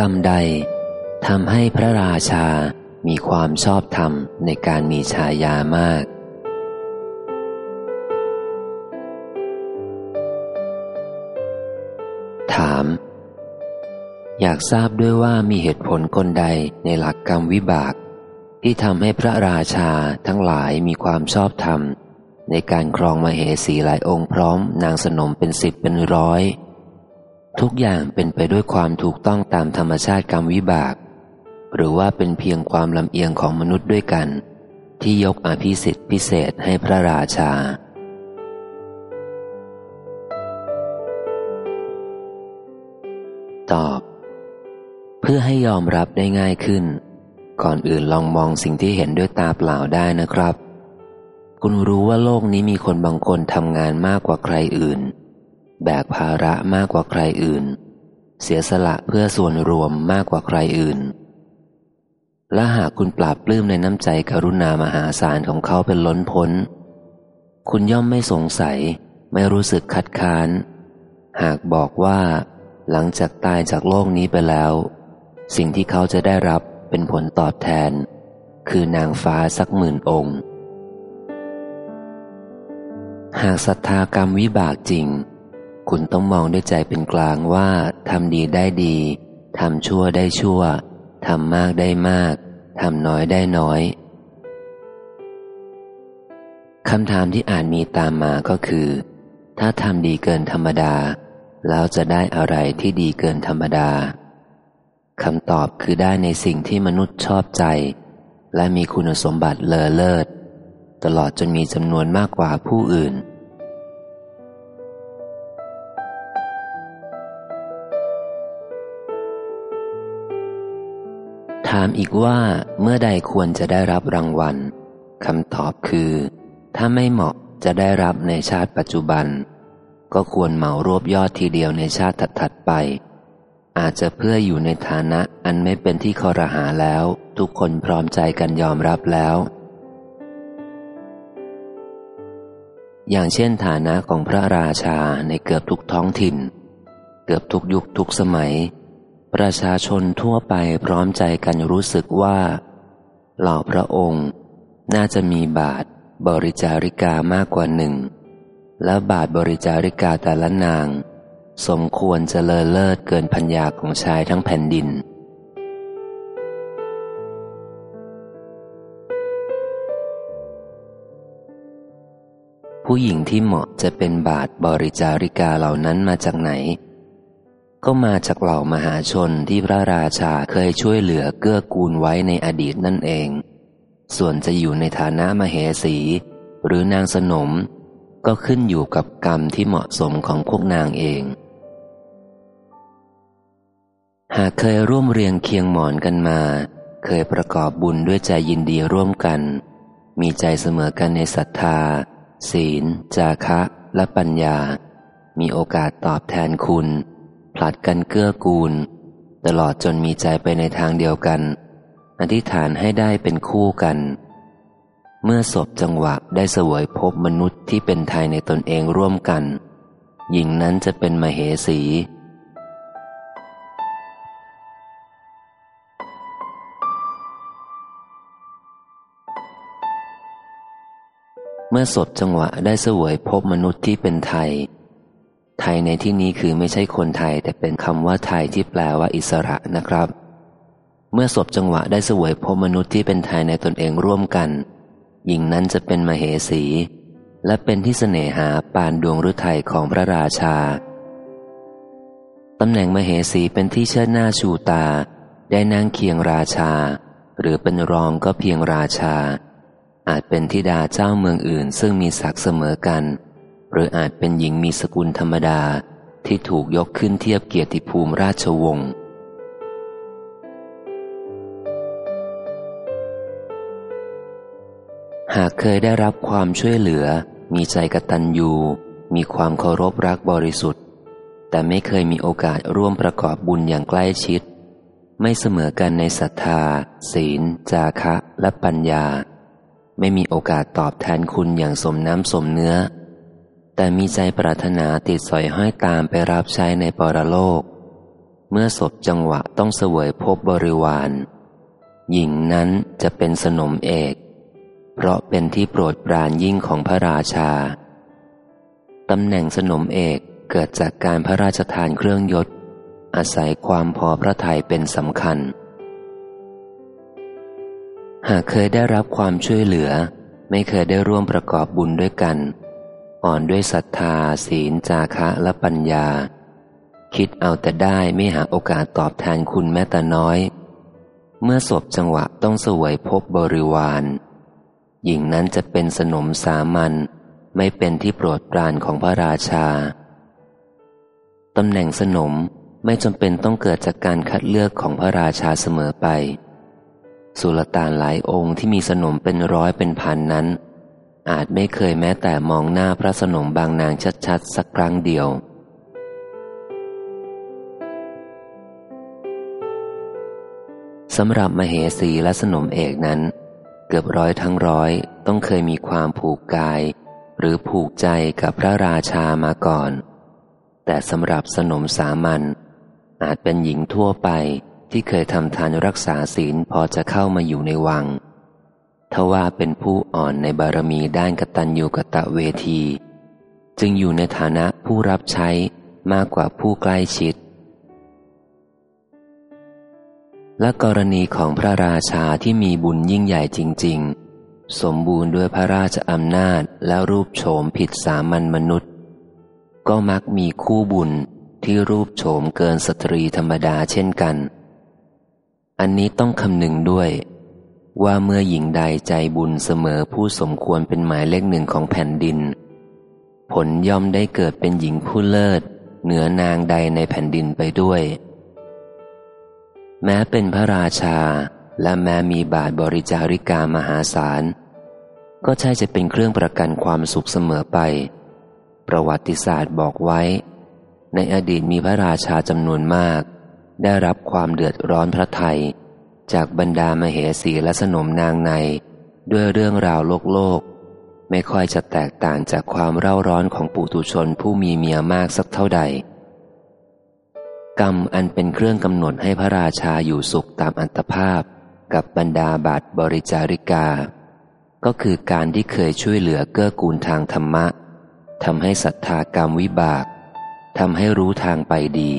กรรมใดทำให้พระราชามีความชอบธรรมในการมีชายามาก ถาม อยากทราบด้วยว่ามีเหตุผลคนใดในหลักกรรมวิบาก ที่ทำให้พระราชาทั้งหลายมีความชอบธรรมในการครองมาเหสีหลายองค์พร้อมนางสนมเป็นสิบเป็นร้อย ทุกอย่างเป็นไปด้วยความถูกต้องตามธรรมชาติกรรมวิบาก หรือว่าเป็นเพียงความลำเอียงของมนุษย์ด้วยกัน ที่ยกอภิสิทธิพิเศษให้พระราชา ตอบ เพื่อให้ยอมรับได้ง่ายขึ้น ก่อนอื่นลองมองสิ่งที่เห็นด้วยตาเปล่าได้นะครับ คุณรู้ว่าโลกนี้มีคนบางคนทำงานมากกว่าใครอื่น แบกภาระมากกว่าใครอื่น เสียสละเพื่อส่วนรวมมากกว่าใครอื่น และหากคุณปราบปลื้มในน้ำใจกรุณามหาศาลของเขาเป็นล้นพ้น คุณย่อมไม่สงสัย ไม่รู้สึกคัดค้าน หากบอกว่า หลังจากตายจากโลกนี้ไปแล้ว สิ่งที่เขาจะได้รับเป็นผลตอบแทน คือนางฟ้าสักหมื่นองค์ หากศรัทธากรรมวิบากจริง คุณต้องมองด้วยใจเป็นกลางว่าทำดีได้ดีทำชั่วได้ชั่วทำมากได้มากทำน้อยได้น้อยคำถามที่อ่านมีตามมาก็คือ ถ้าทำดีเกินธรรมดา แล้วจะได้อะไรที่ดีเกินธรรมดาคำตอบคือได้ในสิ่งที่มนุษย์ชอบใจ และมีคุณสมบัติเลอเลิศ ตลอดจนมีจำนวนมากกว่าผู้อื่น ถามอีกว่าเมื่อใดควรจะได้รับรางวัลคำตอบคือ ถ้าไม่เหมาะจะได้รับในชาติปัจจุบัน ก็ควรเหมารวบยอดทีเดียวในชาติถัดๆไป อาจจะเพื่ออยู่ในฐานะอันไม่เป็นที่คอรหาแล้ว ทุกคนพร้อมใจกันยอมรับแล้ว อย่างเช่นฐานะของพระราชาในเกือบทุกท้องถิ่น เกือบทุกยุคทุกสมัย ประชาชนทั่วไปพร้อมใจกันรู้สึกว่า เหล่าพระองค์ น่าจะมีบาทบริจาริกามากกว่าหนึ่ง และบาทบริจาริกาแต่ละนาง สมควรจะเลอเลิศเกินพัญญาของชายทั้งแผ่นดิน ผู้หญิงที่เหมาะจะเป็นบาทบริจาริกาเหล่านั้นมาจากไหน ก็มาจากเหล่ามหาชนที่พระราชาเคยช่วยเหลือเกื้อกูลไว้ในอดีตนั่นเอง ส่วนจะอยู่ในฐานะมเหสี หรือนางสนม ก็ขึ้นอยู่กับกรรมที่เหมาะสมของพวกนางเอง หากเคยร่วมเรียงเคียงหมอนกันมา เคยประกอบบุญด้วยใจยินดีร่วมกัน มีใจเสมอกันในศรัทธา ศีล จาคะ และปัญญา มีโอกาสตอบแทนคุณ ลัดกันเกื้อกูล ตลอดจนมีใจไปในทางเดียวกัน อธิษฐานให้ได้เป็นคู่กัน เมื่อศพจังหวะได้เสวยพบมนุษย์ที่เป็นไทยในตนเองร่วมกัน หญิงนั้นจะเป็นมเหสี เมื่อศพจังหวะได้เสวยพบมนุษย์ที่เป็นไทย ไทยในที่นี้คือไม่ใช่คนไทย แต่เป็นคำว่าไทยที่แปลว่าอิสระนะครับ เมื่อศพจังหวะได้เสวยพบมนุษย์ที่เป็นไทยในตนเองร่วมกันหญิงนั้นจะเป็นมเหสี และเป็นที่เสน่หาปานดวงฤทัยของพระราชาตำแหน่งมเหสีเป็นที่เชิดหน้าชูตา ได้นั่งเคียงราชา หรือเป็นรองก็เพียงราชา อาจเป็นธิดาเจ้าเมืองอื่นซึ่งมีศักดิ์เสมอกัน หรืออาจเป็นหญิงมีสกุลธรรมดาที่ถูกยกขึ้นเทียบเกียรติภูมิราชวงศ์หากเคยได้รับความช่วยเหลือ มีใจกตัญญูมีความเคารพรักบริสุทธิ์ แต่ไม่เคยมีโอกาสร่วมประกอบบุญอย่างใกล้ชิด ไม่เสมอกันในศรัทธา ศีล จาคะ และปัญญา ไม่มีโอกาสตอบแทนคุณอย่างสมน้ำสมเนื้อ แต่มีใจปรารถนาติดสอยห้อยตามไปรับใช้ในปรโลก เมื่อศพจังหวะต้องเสวยพบบริวาร หญิงนั้นจะเป็นสนมเอก เพราะเป็นที่โปรดปรานยิ่งของพระราชาตำแหน่งสนมเอกเกิดจากการพระราชทานเครื่องยศ อาศัยความพอพระทัยเป็นสำคัญ หากเคยได้รับความช่วยเหลือ ไม่เคยได้ร่วมประกอบบุญด้วยกัน อ่อนด้วยศรัทธา ศีลจาคะและปัญญา คิดเอาแต่ได้ไม่หาโอกาสตอบแทนคุณแม้แต่น้อย เมื่อศพจังหวะต้องสวยพบบริวาร หญิงนั้นจะเป็นสนมสามัญไม่เป็นที่โปรดปรานของพระราชาตำแหน่งสนมไม่จำเป็นต้องเกิดจากการคัดเลือกของพระราชาเสมอไป สุลต่านหลายองค์ที่มีสนมเป็นร้อยเป็นพันนั้น อาจไม่เคยแม้แต่มองหน้าพระสนมบางนางชัดๆ สักครั้งเดียว สำหรับมเหสีและสนมเอกนั้น เกือบร้อยทั้งร้อยต้องเคยมีความผูกกาย หรือผูกใจกับพระราชามาก่อน แต่สำหรับสนมสามัญอาจเป็นหญิงทั่วไปที่เคยทำทานรักษาศีลพอจะเข้ามาอยู่ในวัง ทว่าเป็นผู้อ่อนในบารมีด้านกตัญญูกะตะเวที จึงอยู่ในฐานะผู้รับใช้มากกว่าผู้ใกล้ชิด และกรณีของพระราชาที่มีบุญยิ่งใหญ่จริง ๆ สมบูรณ์ด้วยพระราชอำนาจและรูปโฉมผิดสามัญมนุษย์ ก็มักมีคู่บุญที่รูปโฉมเกินสตรีธรรมดาเช่นกัน อันนี้ต้องคำนึงด้วย ว่าเมื่อหญิงใดใจบุญเสมอผู้สมควรเป็นหมายเลขหนึ่งของแผ่นดิน ผลย่อมได้เกิดเป็นหญิงผู้เลิศ เหนือนางใดในแผ่นดินไปด้วย แม้เป็นพระราชาและแม้มีบาทบริจาริกามหาศาล ก็ใช่จะเป็นเครื่องประกันความสุขเสมอไป ประวัติศาสตร์บอกไว้ ในอดีตมีพระราชาจำนวนมาก ได้รับความเดือดร้อนพระไทย จากบรรดามเหสีและสนมนางใน ด้วยเรื่องราวโลกโลก ไม่ค่อยจะแตกต่างจากความเร่าร้อนของปุถุชนผู้มีเมียมากสักเท่าใด กรรมอันเป็นเครื่องกำหนดให้พระราชาอยู่สุขตามอัตภาพ กับบรรดาบัตรบริจาริกา ก็คือการที่เคยช่วยเหลือเกื้อกูลทางธรรมะทำให้ศรัทธากรรมวิบากทำให้รู้ทางไปดี